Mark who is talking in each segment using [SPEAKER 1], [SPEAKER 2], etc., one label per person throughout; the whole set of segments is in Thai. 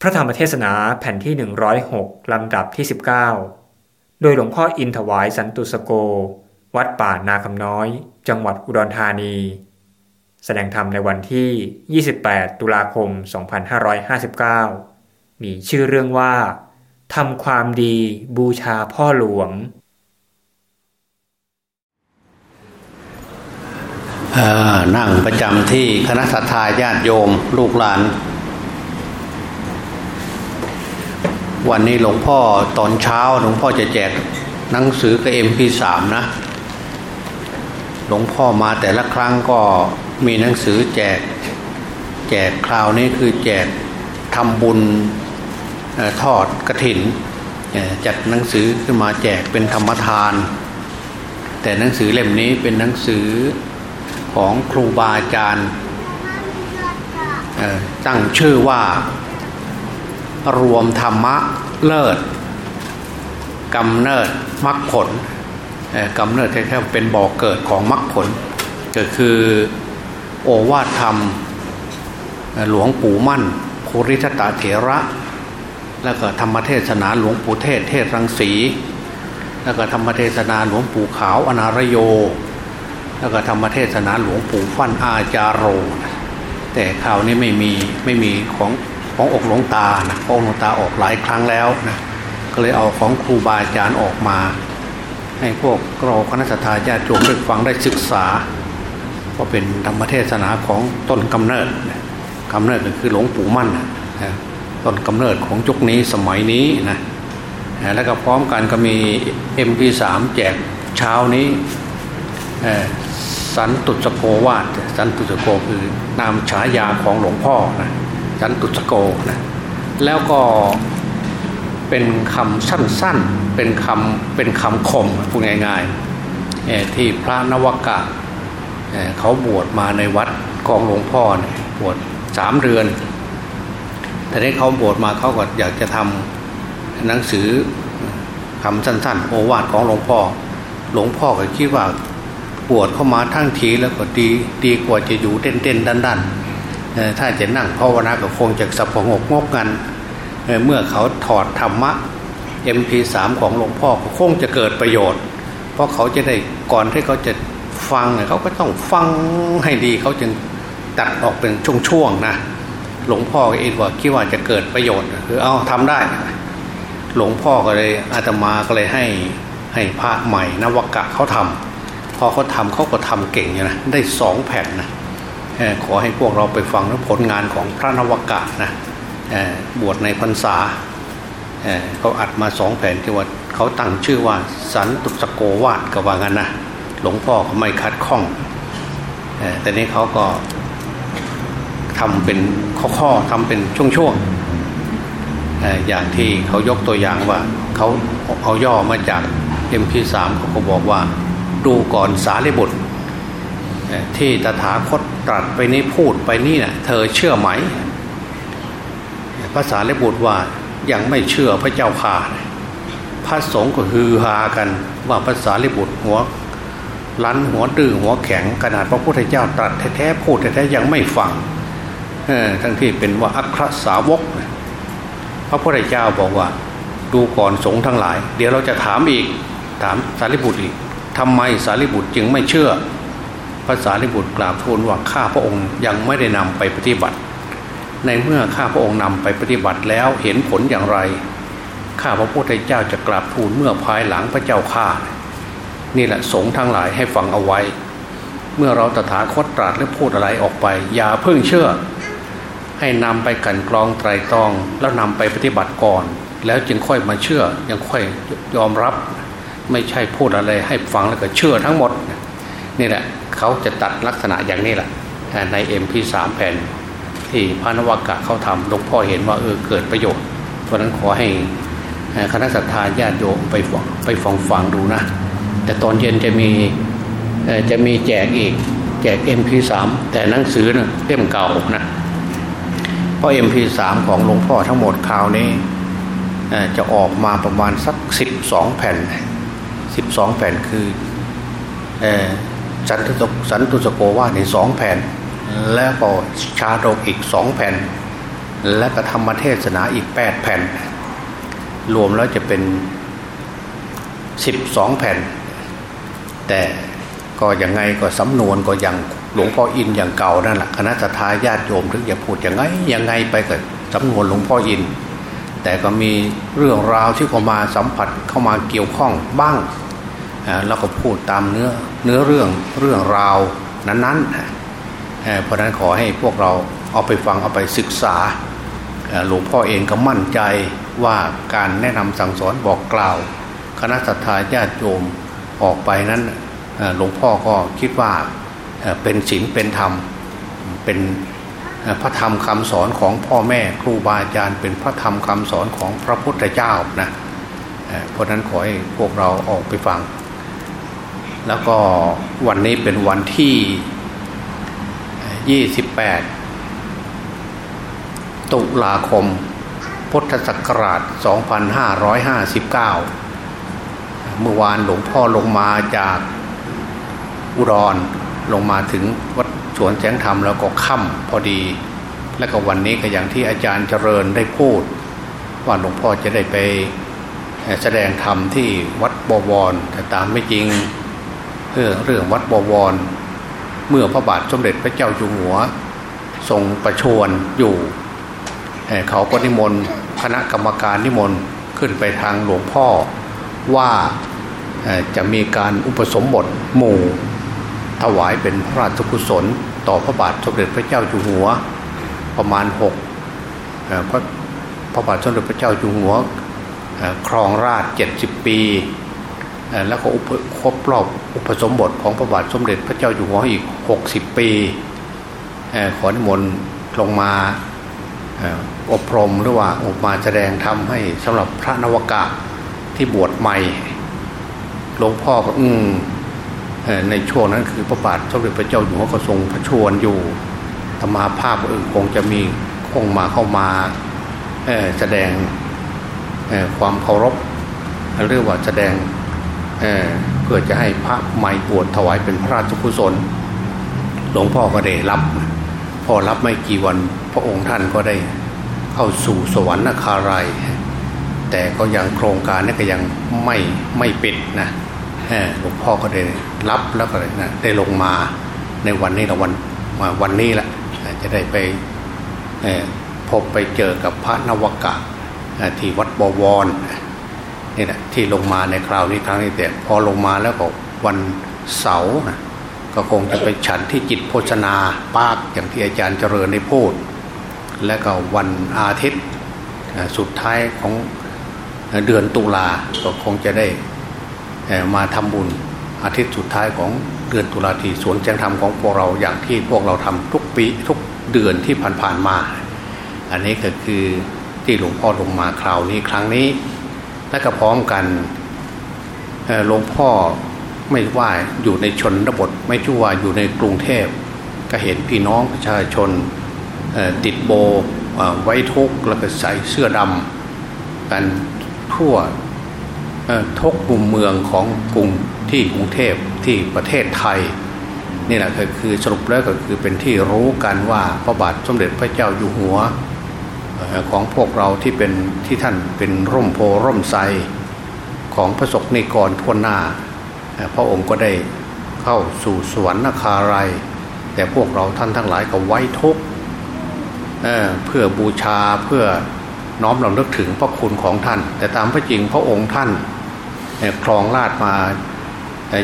[SPEAKER 1] พระธรรมเทศนาแผ่นที่ 106 ลำดับที่ 19 โดยหลวงพ่ออินถวายสันตุสโก วัดป่านาคำน้อย จังหวัดอุดรธานี แสดงธรรมในวันที่ 28 ตุลาคม 2559 มีชื่อเรื่องว่าทำความดีบูชาพ่อหลวง
[SPEAKER 2] นั่งประจำที่คณะสัตยาญาติโยม ลูกหลาน วันนี้หลวงพ่อตอนเช้าหลวงพ่อจะแจกหนังสือกับเอ็มพีสามนะ หลวงพ่อมาแต่ละครั้งก็มีหนังสือแจก แจกคราวนี้คือแจกทำบุญทอดกระถินจัดหนังสือขึ้นมาแจกเป็นธรรมทาน แต่หนังสือเล่มนี้เป็นหนังสือของครูบาอาจารย์ตั้งชื่อว่า รวมธรรมะเลิศกำเนิดมรรคผลกำเนิดแค่เป็นบ่อกเกิดของมรรคผล ก็คือโอวาทธรรมหลวงปู่มั่นภูริทัตเถระ แล้วก็ธรรมเทศนาหลวงปู่เทศเทศรังสี แล้วก็ธรรมเทศนาหลวงปู่ขาวอนารโย แล้วก็ธรรมเทศนาหลวงปู่ฟั่นอาจารโร แต่ข่าวนี้ไม่มีไม่มีของ ของอกหลวงตานะองหลวงตาออกหลายครั้งแล้วนะก็เลยเอาของครูบาอาจารย์ออกมา ให้พวกเราคณะสัตยาโยมได้ฟังได้ศึกษาเพราะเป็นธรรมเทศนาของต้นกำเนิดกำเนิดก็คือหลวงปู่มั่นนะต้นกำเนิดของจุกนี้สมัยนี้นะแล้วก็พร้อมกันก็มี MP3 แจกเช้านี้สันตุสโกวาดสันตุสโกคือนามฉายาของหลวงพ่อนะ สันตุสโกนะแล้วก็เป็นคำสั้นๆ เป็นคำเป็นคำคมพูดง่ายๆที่พระนวกะเขาบวชมาในวัดกองหลวงพ่อเนี่ยบวชสามเดือนแต่นี้เขาบวชมาเขาก็อยากจะทำหนังสือคำสั้นๆ โอวาทของหลวงพ่อ หลวงพ่อก็คิดว่าบวชเข้ามาทั้งทีแล้วก็ดีดีกว่าจะอยู่เต้นๆดันๆ ถ้าจะนั่งภาวนาก็คงจะสับประงกงกกันเมื่อเขาถอดธรรมะ MP3 ของหลวงพ่อก็คงจะเกิดประโยชน์ เพราะเขาจะได้ก่อนที่เขาจะฟังเขาก็ต้องฟังให้ดีเขาจึงตัดออกเป็นช่วงๆนะหลวงพ่อเองว่าคิดว่าจะเกิดประโยชน์คือเอาทำได้ หลวงพ่อก็เลยอาตมาก็เลยให้ให้พระใหม่นวกะเขาทำพอเขาทำเขาก็ทำเก่งอยู่นะได้สองแผ่นนะ ขอให้พวกเราไปฟังผลงานของพระนวกะนะบวชในพรรษาเขาอัดมาสองแผ่นที่ว่าเขาตั้งชื่อว่าสันตุสโกวาดก็ว่างั้นนะหลวงพ่อเขาไม่คัดข้องแต่นี้เขาก็ทำเป็นข้อๆทำเป็นช่วงๆอย่างที่เขายกตัวอย่างว่าเขาเอาย่อมาจาก MP3 เขาก็บอกว่า ดูก่อนสารีบุตรที่ตถาคต ตรัสไปนี้พูดไปนี่นะ่ะเธอเชื่อไหมภาษาเลบุตรว่ายังไม่เชื่อพระเจ้าข่าพระสงฆ์ก็ฮือฮากันว่าภาษาเลบุตรหัวลันหัวดื้อหัวแข็งขนาดพระพุทธเจ้าตรัสแท้ๆพูดแท้ๆยังไม่ฟังทั้งที่เป็นว่าอัครสาวก พระพุทธเจ้าบอกว่า ดูก่อนสงฆ์ทั้งหลาย เดี๋ยวเราจะถามอีก ถามสารีบุตรอีกทำไมสารีบุตรจึงไม่เชื่อ พระสารีบุตรกราบทูลว่าข้าพระองค์ยังไม่ได้นำไปปฏิบัติ ในเมื่อข้าพระองค์นำไปปฏิบัติแล้วเห็นผลอย่างไร ข้าพระพุทธเจ้าจะกราบทูลเมื่อภายหลังพระเจ้าข้านี่แหละสงฆ์ทั้งหลายให้ฟังเอาไว้ เมื่อเราตถาคตตรัสหรือพูดอะไรออกไป อย่าเพิ่งเชื่อ ให้นำไปกันกรองไตรตรองแล้วนำไปปฏิบัติก่อน แล้วจึงค่อยมาเชื่อยังค่อยยอมรับ ไม่ใช่พูดอะไรให้ฟังแล้วก็เชื่อทั้งหมด นี่แหละเขาจะตัดลักษณะอย่างนี้แหละในเอ็มพีสามแผ่นที่พระนวากะเขาทำหลวงพ่อเห็นว่าเออเกิดประโยชน์ เพราะนั้นขอให้คณะสัตยาญาติโยมไปฟังไปฟังฟังดูนะ แต่ตอนเย็นจะมีจะมีแจกอีกแจก MP3 แต่หนังสือเนี่ยเล่มเก่านะเพราะ MP3 ของหลวงพ่อทั้งหมดคราวนี้จะออกมาประมาณสัก 12 แผ่น 12 แผ่นคือ สันตุสันตุสโกว่าในสองแผ่น แล้วก็ชาดกอีกสองแผ่น และก็ธรรมเทศนาอีกแปดแผ่น รวมแล้วจะเป็นสิบสองแผ่น แต่ก็ยังไงก็สำนวนก็ยังหลวงพ่ออินอย่างเก่านั่นแหละคณะทาญาติโยมถึงจะพูดยังไงยังไงไปกับสำนวนหลวงพ่ออิน แต่ก็มีเรื่องราวที่เข้ามาสัมผัสเข้ามาเกี่ยวข้องบ้าง แล้วก็พูดตามเนื้อเนื้อเรื่องเรื่องราวนั้นๆเพราะนั้นขอให้พวกเราเอาไปฟังเอาไปศึกษาหลวงพ่อเองก็มั่นใจว่าการแนะนำสั่งสอนบอกกล่าว คณะสัตยาญาติโยมออกไปนั้นหลวงพ่อก็คิดว่าเป็นศีลเป็นธรรมเป็นพระธรรมคำสอนของพ่อแม่ครูบาอาจารย์เป็นพระธรรมคำสอนของพระพุทธเจ้านะเพราะนั้นขอให้พวกเราออกไปฟัง แล้วก็วันนี้เป็นวันที่ 28 ตุลาคม พุทธศักราช 2559 เมื่อวานหลวงพ่อลงมาจากอุดรลงมาถึงวัดสวนแสงธรรมแล้วก็ค่ำพอดี และก็วันนี้ก็อย่างที่อาจารย์เจริญได้พูด ว่าหลวงพ่อจะได้ไปแสดงธรรมที่วัดบวรแต่ตามไม่จริง เรื่องเรื่องวัดบวร เมื่อพระบาทสมเด็จพระเจ้าอยู่หัว ทรงประชวรอยู่เขาก็นิมนต์คณะกรรมการนิมนต์ขึ้นไปทางหลวงพ่อว่าจะมีการอุปสมบทหมู่ ถวายเป็นพระราชกุศล ต่อพระบาทสมเด็จพระเจ้าอยู่หัว ประมาณหกพระพระบาทสมเด็จพระเจ้าอยู่หัวครองราชเจ็ดสิบปี แล้วก็ครบรอบอุปสมบทของพระบาทสมเด็จพระเจ้าอยู่หัวอีกหกสิบปีขอนิมนต์ลงมาอบรมหรือว่าออกมาแสดงทำให้สำหรับพระนวกะที่บวชใหม่หลวงพ่อก็อืมในช่วงนั้นคือพระบาทสมเด็จพระเจ้าอยู่หัวก็ทรงพระชวรอยู่ธรรมาภาพอื่นคงจะมีคงมาเข้ามาแสดงความเคารพเรียกว่าแสดง เเพื่อจะให้พระใหม่บวชถวายเป็นพระราชกุศล หลวงพ่อก็ได้รับ พอรับไม่กี่วันพระองค์ท่านก็ได้เข้าสู่สวรรค์นคารายแต่ก็ยังโครงการนี้ก็ยังไม่ไม่ปิดนะหลวงพ่อก็ได้รับแล้วก็นะได้ลงมาในวันนี้ละวันวันนี้แหละจะได้ไปพบไปเจอกับพระนวกะที่วัดบวร นี่แหละที่ลงมาในคราวนี้ครั้งนี้แต่พอลงมาแล้วก็วันเสาร์นะก็คงจะไปฉันที่จิตโภชนาปากอย่างที่อาจารย์เจริญได้พูด และก็วันอาทิตย์สุดท้ายของเดือนตุลาก็คงจะได้มาทำบุญอาทิตย์สุดท้ายของเดือนตุลาที่สวนแจ้งธรรมของพวกเราอย่างที่พวกเราทำทุกปีทุกเดือนที่ผ่านๆมา อันนี้ก็คือที่หลวงพ่อลงมาคราวนี้ครั้งนี้ และก็พร้อมกันหลวงพ่อไม่ว่าอยู่ในชนบทไม่ชั่วอยู่ในกรุงเทพ ก็เห็นพี่น้องประชาชนติดโบไว้ทุกแล้วก็ใส่เสื้อดำกันทั่วทุกมุมเมืองของกรุงที่กรุงเทพที่ประเทศไทยนี่แหละก็คือสรุปแล้วก็คือเป็นที่รู้กันว่าพระบาทสมเด็จพระเจ้าอยู่หัว ของพวกเราที่เป็นที่ท่านเป็นร่มโพร่มไทรของพระศกนิกรทั่วหน้า พระองค์ก็ได้เข้าสู่สวรรคาไรแต่พวกเราท่านทั้งหลายก็ไว้ทุกเเพื่อบูชาเพื่อน้อมเราเลิกถึงพระคุณของท่าน แต่ตามพระจริงพระองค์ท่านครองราชมา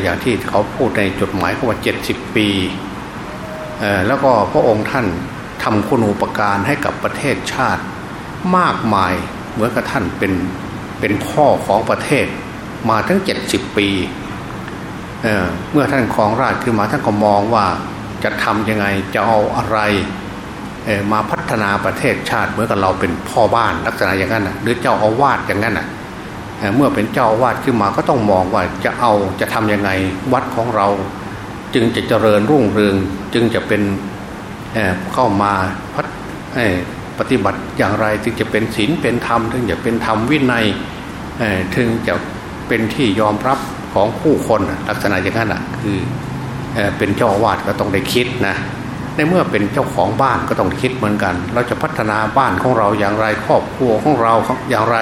[SPEAKER 2] อย่างที่เขาพูดในจดหมายเขาว่าเจ็ดสิบปี แล้วก็พระองค์ท่าน ทำคุณูปการให้กับประเทศชาติ มากมายเหมือนกับท่านเป็นเป็นพ่อของประเทศ มาทั้งเจ็ดสิบปีเเมื่อท่านครองราชขึ้นมาท่านก็มองว่าจะทำยังไงจะเอาอะไรมาพัฒนาประเทศชาติเหมือนกับเราเป็นพ่อบ้านลักษณะอย่างนั้นหรือเจ้าอาวาสอย่างนั้นเมื่อเป็นเจ้าอาวาสขึ้นมาก็ต้องมองว่าจะเอาจะทํำยังไงวัดของเรา จึงจะเจริญรุ่งเรืองจึงจะเป็น เข้ามาพัฒปฏิบัติอย่างไรจึงจะเป็นศีลเป็นธรรมถึงจะเป็นธรรมวินัยถึงจะเป็นที่ยอมรับของผู้คนลักษณะอย่างนั้นคือเป็นเจ้าวาสก็ต้องได้คิดนะในเมื่อเป็นเจ้าของบ้านก็ต้องคิดเหมือนกัน เราจะพัฒนาบ้านของเราอย่างไรครอบครัวของเราอย่างไร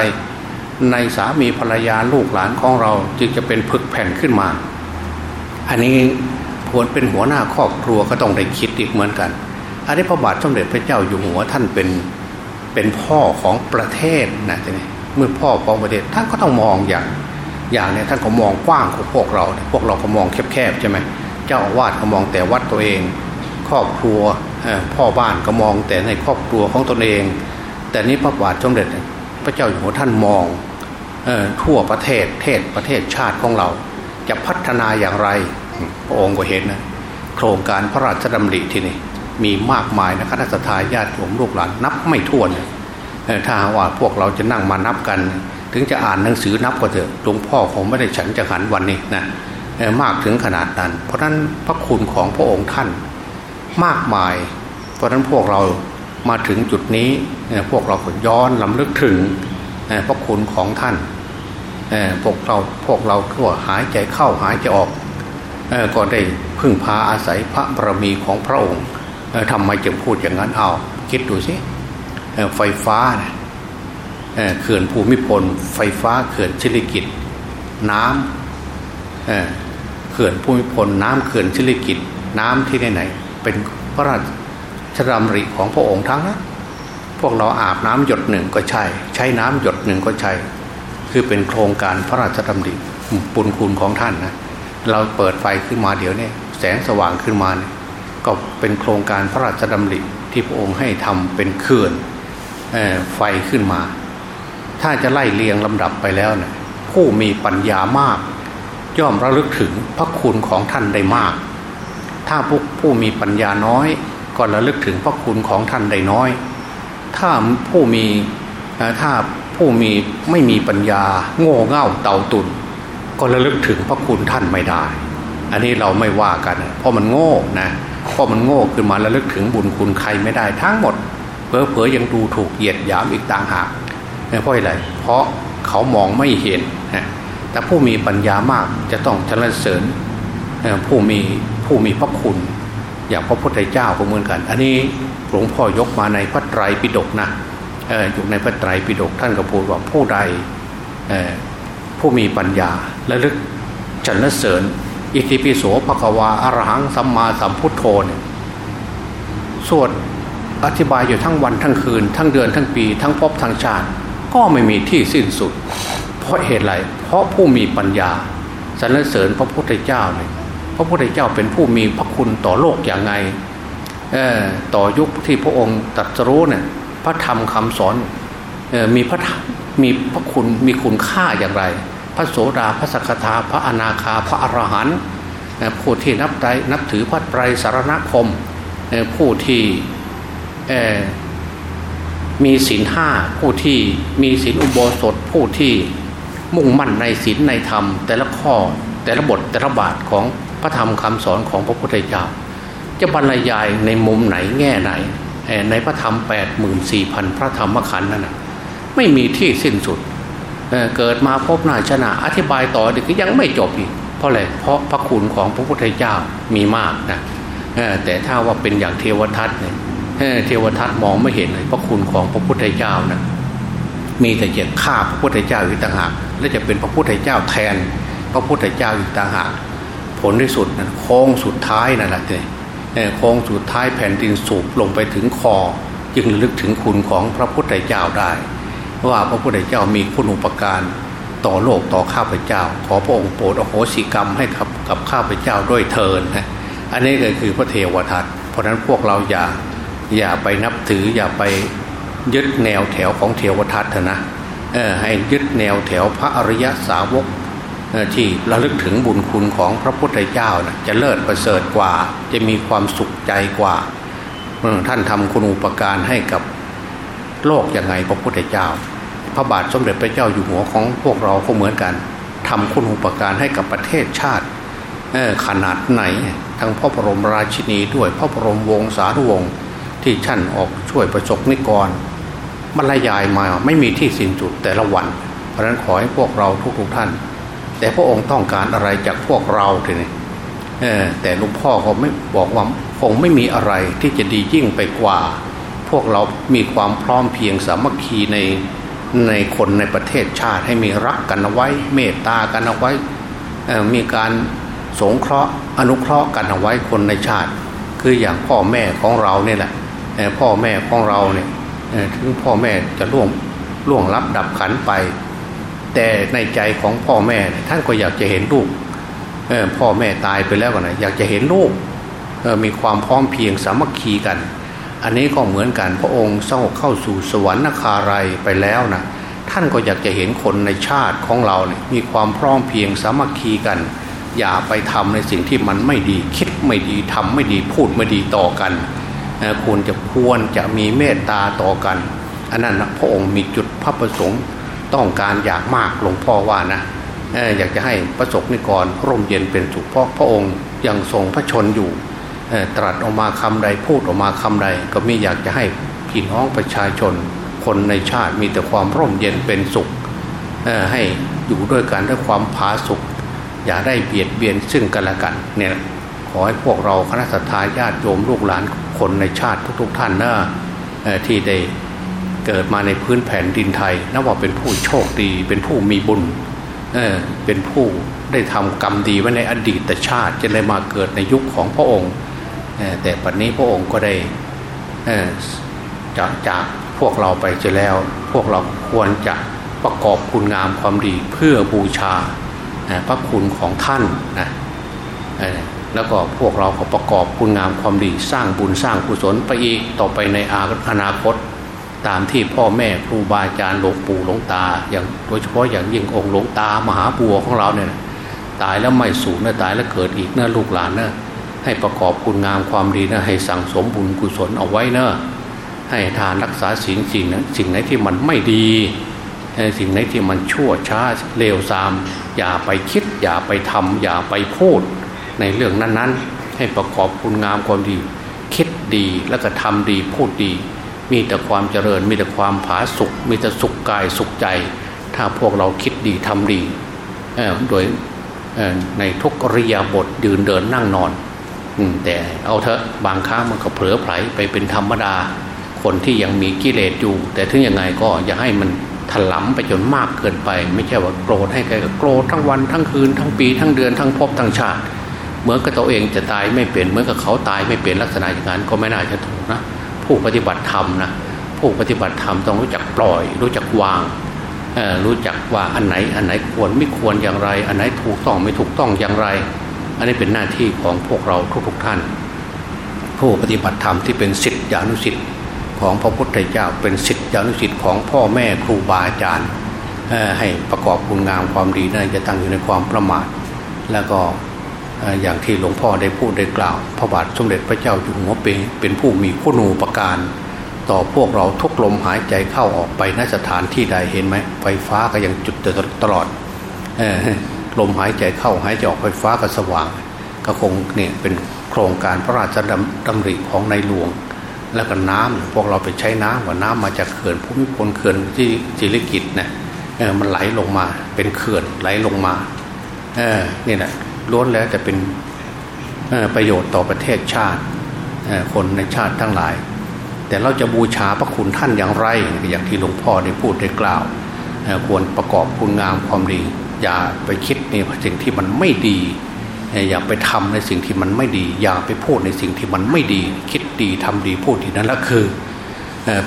[SPEAKER 2] ในสามีภรรยาลูกหลานของเราจึงจะเป็นผึกแผ่นขึ้นมา อันนี้ควรเป็นหัวหน้าครอบครัวก็ต้องได้คิดอีกเหมือนกัน อันนี้พระบาทสมเด็จพระเจ้าอยู่หัวท่านเป็นเป็นพ่อของประเทศนะทีนี้เมื่อพ่อของประเทศท่านก็ต้องมองอย่าง อย่างนี้ท่านก็มองกว้างของพวกเรา พวกเราก็มองแคบๆใช่ไหมเจ้าอาวาสก็มองแต่วัดตัวเอง ครอบครัวพ่อบ้านก็มองแต่ในครอบครัวของตนเอง แต่นี้พระบาทสมเด็จพระเจ้าอยู่หัวท่านมองทั่วประเทศเทศประเทศชาติของเรา จะพัฒนาอย่างไรพระองค์ก็เห็นนะโครงการพระราชดำริที่นี่ มีมากมายนะคณะสัตยาติโยมลูกหลานนับไม่ถ้วนถ้าว่าพวกเราจะนั่งมานับกัน ถึงจะอ่านหนังสือนับก็เถอะหลวงพ่อคงไม่ได้ฉันจะหันวันนี้นะมากถึงขนาดนั้น เพราะนั้นพระคุณของพระองค์ท่าน มากมาย เพราะนั้นพวกเรามาถึงจุดนี้พวกเราก็ย้อนลำลึกถึงพระคุณของท่านพวกเราพวกเราก็หายใจเข้าหายใจออกก็ได้พึ่งพาอาศัยพระบารมีของพระองค์ ทำไมจึงพูดอย่างนั้นเอาคิดดูสิไฟฟ้าเขื่อนภูมิพล ไฟฟ้าเขื่อนสิริกิติ์น้ำเขื่อนภูมิพล น้ำเขื่อนสิริกิติ์น้ำที่ไหนๆเป็นพระราชดำริของพระองค์ทั้งนั้นพวกเราอาบน้ำหยดหนึ่งก็ใช่ ใช้น้ำหยดหนึ่งก็ใช่ คือเป็นโครงการพระราชดำริบุญคุณของท่านนะเราเปิดไฟขึ้นมาเดี๋ยวนี้แสงสว่างขึ้นมาเนี่ย ก็เป็นโครงการพระราชดำริที่พระองค์ให้ทำเป็นเขื่อนไฟขึ้นมา ถ้าจะไล่เรียงลำดับไปแล้วเนี่ยผู้มีปัญญามาก ย่อมระลึกถึงพระคุณของท่านได้มาก ถ้าผู้ผู้มีปัญญาน้อย ก็ระลึกถึงพระคุณของท่านได้น้อย ถ้าผู้มีถ้าผู้มีไม่มีปัญญาโง่เง่าเต่าตุนก็ระลึกถึงพระคุณท่านไม่ได้ อันนี้เราไม่ว่ากัน เพราะมันโง่นะ พราะมันโง่ขึ้นมาระลึกถึงบุญคุณใครไม่ได้ทั้งหมดเพอเพอยังดูถูกเหยียดหยามอีกต่างหากเพราะอะไรเพราะเขามองไม่เห็นนะแต่ผู้มีปัญญามากจะต้องชรเสริญผู้มีผู้มีพระคุณ อย่างพระพุทธเจ้าก็เหมือนกัน อันนี้หลวงพ่อยกมาในพระไตรปิฎกนะอยู่ในพระไตรปิฎกท่านก็พูดว่าผู้ใดผู้มีปัญญาและลึกจันเสริญ อิติปิโสภควาอรหังสัมมาสัมพุทโธเนี่ยสวดอธิบายอยู่ทั้งวันทั้งคืน ทั้งเดือนทั้งปี ทั้งพบทั้งชาติ ก็ไม่มีที่สิ้นสุด เพราะเหตุไรเพราะผู้มีปัญญาสรรเสริญพระพุทธเจ้าเลยพระพุทธเจ้าเป็นผู้มีพระคุณต่อโลกอย่างไงต่อยุคที่พระองค์ตรัสรู้เนี่ยพระธรรมคำสอนมีพระมีพระคุณมีคุณค่าอย่างไร ระโสดาพระสกทาพระอนาคาพระอรหันต์ผู้ที่นับใจนับถือพระไตรสารณคมผู้ที่มีศีลห้าผู้ที่มีศีลอุโบสถผู้ที่มุ่งมั่นในศีลในธรรม แต่ละข้อแต่ละบทแต่ละบาทของพระธรรมคำสอนของพระพุทธเจ้า จะบรรยายในมุมไหนแง่ไหน ในพระธรรม8 4 0 0 0 พระธรรมขันธ์นั่นนะไม่มีที่สิ้นสุด เกิดมาพบหน้าชนะอธิบายต่อเด็กก็ยังไม่จบอีกเพราะอะไรเพราะพระคุณของพระพุทธเจ้ามีมากนะแต่ถ้าว่าเป็นอย่างเทวทัตเนี่ยเทวทัตมองไม่เห็นเลยพระคุณของพระพุทธเจ้านะมีแต่จะฆ่าพระพุทธเจ้าอยู่ต่างหากและจะเป็นพระพุทธเจ้าแทน พระพุทธเจ้าอยู่ต่างหากผลที่สุดนะโค้งสุดท้ายนั่นแหละเลยโค้งสุดท้ายแผ่นดินสูบลงไปถึงคอ จึงลึกถึงคุณของพระพุทธเจ้าได้ ว่าพระพุทธเจ้ามีคุณอุปการต่อโลกต่อข้าพเจ้า ขอพระองค์โปรดอโหสิกรรมให้กับกับข้าพเจ้าด้วยเทินนะอันนี้ก็คือพระเทวทัตเพราะนั้นพวกเราอย่าอย่าไปนับถืออย่าไปยึดแนวแถวของเทวทัตเถอะนะเออให้ยึดแนวแถวพระอริยสาวกที่ระลึกถึงบุญคุณของพระพุทธเจ้านะจะเลิศประเสริฐกว่า จะมีความสุขใจกว่าท่านทำคุณอุปการให้กับ โลกยังไงพระพุทธเจ้า พระบาทสมเด็จพระเจ้าอยู่หัวของพวกเราก็เหมือนกันทำคุณอุปการให้กับประเทศชาติขนาดไหน ทั้งพระบรมราชินีด้วยพระบรมวงศานุวงศ์ที่ท่านออกช่วยประสบนิกรบรรยายมาไม่มีที่สิ้นสุดแต่ละวัน เพราะนั้นขอให้พวกเราทุกๆท่าน แต่พระองค์ต้องการอะไรจากพวกเราทีนี้แต่ลวงพ่อก็ไม่บอกว่าคงไม่มีอะไรที่จะดียิ่งไปกว่า พวกเรามีความพร้อมเพียงสามัคคีในในคนในประเทศชาติให้มีรักกันเอาไว้ เมตตากันเอาไว้ มีการสงเคราะห์อนุเคราะห์กันเอาไว้คนในชาติ คืออย่างพ่อแม่ของเราเนี่ยแหละพ่อแม่ของเราเนี่ยถึงพ่อแม่จะล่วงล่วงรับดับขันไป แต่ในใจของพ่อแม่ท่านก็อยากจะเห็นลูกพ่อแม่ตายไปแล้วกันนะอยากจะเห็นลูกมีความพร้อมเพียงสามัคคีกัน อันนี้ก็เหมือนกันพระองค์เศร้าเข้าสู่สวรรค์คาไรไปแล้วนะท่านก็อยากจะเห็นคนในชาติของเราเนี่ยมีความพร้อมเพียงสามัคคีกัน อย่าไปทำในสิ่งที่มันไม่ดีคิดไม่ดีทำไม่ดีพูดไม่ดีต่อกันควรจะควรจะมีเมตตาต่อกัน อันนั้นนะพระองค์มีจุดพระประสงค์ต้องการอยากมากหลวงพ่อว่านะอยากจะให้ประสบนิกรร่มเย็นเป็นสุขเพราะพระองค์ยังทรงพระชนอยู่ ตรัสออกมาคำใดพูดออกมาคำใด ก็ไม่อยากจะให้พี่น้องประชาชน คนในชาติมีแต่ความร่มเย็นเป็นสุขให้อยู่ด้วยกันด้วยความผาสุข อย่าได้เบียดเบียนซึ่งกันและกันเนี่ยขอให้พวกเราคณะสัตยาญาติโยมลูกหลานคนในชาติทุก ๆ ท่านนะที่ได้เกิดมาในพื้นแผ่นดินไทยนับว่าเป็นผู้โชคดีเป็นผู้มีบุญเเป็นผู้ได้ทำกรรมดีไว้ในอดีตชาติจะได้มาเกิดในยุคของพระองค์ แต่ปัจจุบันพระองค์ก็ได้จากจากพวกเราไปจะแล้ว พวกเราควรจะประกอบคุณงามความดีเพื่อบูชาพระคุณของท่านนะแล้วก็พวกเราก็ประกอบคุณงามความดีสร้างบุญสร้างกุศลไปอีกต่อไปในอนาคต ตามที่พ่อแม่ครูบาอาจารย์หลวงปู่หลวงตา อย่างโดยเฉพาะอย่างยิ่งองค์หลวงตามหาบัวของเราเนี่ยตายแล้วไม่สูญนะตายแล้วเกิดอีกนะลูกหลานนะ ให้ประกอบคุณงามความดีนะให้สั่งสมบุญกุศลเอาไว้นะให้ทานรักษาสิ่งสิ่งนะสิ่งไหนที่มันไม่ดีสิ่งไหนที่มันชั่วช้าเลวทราม อย่าไปคิด อย่าไปทำอย่าไปพูด ในเรื่องนั้นๆ ให้ประกอบคุณงามความดี คิดดีแล้วก็ทำดีพูดดี มีแต่ความเจริญ มีแต่ความผาสุกมีแต่สุขกายสุขใจ ถ้าพวกเราคิดดีทำดีโดยในทุกริยบทยืนเดินนั่งนอน แต่เอาเถอะบางครั้งมันก็เผลอไผลไปเป็นธรรมดา คนที่ยังมีกิเลสอยู่ แต่ถึงยังไงก็อย่าให้มันถลำไปจนมากเกินไป ไม่ใช่ว่าโกรธให้ใครก็โกรธทั้งวันทั้งคืนทั้งปีทั้งเดือนทั้งพบทั้งชาติเหมือนกับตัวเองจะตายไม่เป็นเหมือนกับเขาตายไม่เป็นลักษณะอย่างนั้นก็ไม่น่าจะถูกนะผู้ปฏิบัติธรรมนะผู้ปฏิบัติธรรมต้องรู้จักปล่อย รู้จักวางรู้จักว่าอันไหนอันไหนควรไม่ควรอย่างไร อันไหนถูกต้องไม่ถูกต้องอย่างไร อันนี้เป็นหน้าที่ของพวกเราทุกๆท่าน ผู้ปฏิบัติธรรมที่เป็นสิทธิอนุสิทธิ์ของพระพุทธเจ้าเป็นสิทธิอนุสิทธิ์ของพ่อแม่ครูบาอาจารย์ให้ประกอบคุณงามความดีนั่นจะตั้งอยู่ในความประมาท แล้วก็อย่างที่หลวงพ่อได้พูดได้กล่าว พระบาทสมเด็จพระเจ้าอยู่หัวเป็นเป็นผู้มีคุณูปการ ต่อพวกเราทุกลมหายใจเข้าออกไปนสถานที่ใดเห็นไหมไฟฟ้าก็ยังจุดตลอด ลมหายใจเข้าหายใจออกไฟฟ้าก็สว่าง ก็คงเนี่ยเป็นโครงการพระราชดำริของในหลวง แล้วก็น้ำพวกเราไปใช้น้ำว่าน้ำมาจากเขื่อนภูมิพลเขื่อนที่จิริกิตเนี่ยมันไหลลงมาเป็นเขื่อนไหลลงมาเออนี่แหละล้วนแล้วจะเป็นประโยชน์ต่อประเทศชาติคนในชาติทั้งหลาย แต่เราจะบูชาพระคุณท่านอย่างไร อย่างที่หลวงพ่อได้พูดได้กล่าว ควรประกอบคุณงามความดี อย่าไปคิดในสิ่งที่มันไม่ดี อย่าไปทำในสิ่งที่มันไม่ดี อย่าไปพูดในสิ่งที่มันไม่ดี คิดดีทำดีพูดดีนั่นแหละคือ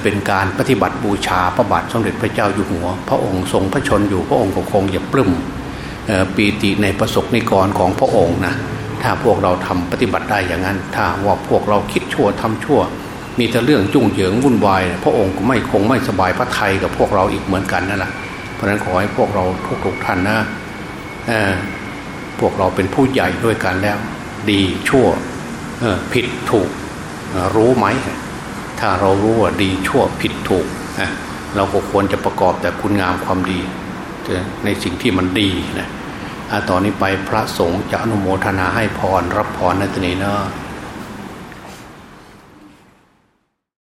[SPEAKER 2] เป็นการปฏิบัติบูชาพระบาทสมเด็จพระเจ้าอยู่หัว พระองค์ทรงพระชนอยู่พระองค์ก็คงอย่าปลื้มปีติในประสบนิกรของพระองค์นะถ้าพวกเราทำปฏิบัติได้อย่างนั้น ถ้าว่าพวกเราคิดชั่วทำชั่ว มีแต่เรื่องจุ่งเหยิงวุ่นวาย พระองค์ก็ไม่คงไม่สบายพระไทยกับพวกเราอีกเหมือนกันนั่นแหละ ราะฉะนั้นขอให้พวกเราทุกๆท่านนะพวกเราเป็นผู้ใหญ่ด้วยกันแล้ว ดีชั่วผิดถูกรู้ไหม ถ้าเรารู้ว่าดีชั่วผิดถูก เราก็ควรจะประกอบแต่คุณงามความดี ในสิ่งที่มันดีนะตอนนี้ไปพระสงฆ์จะอนุโมทนาให้พรรับพรในตนี้เนาะ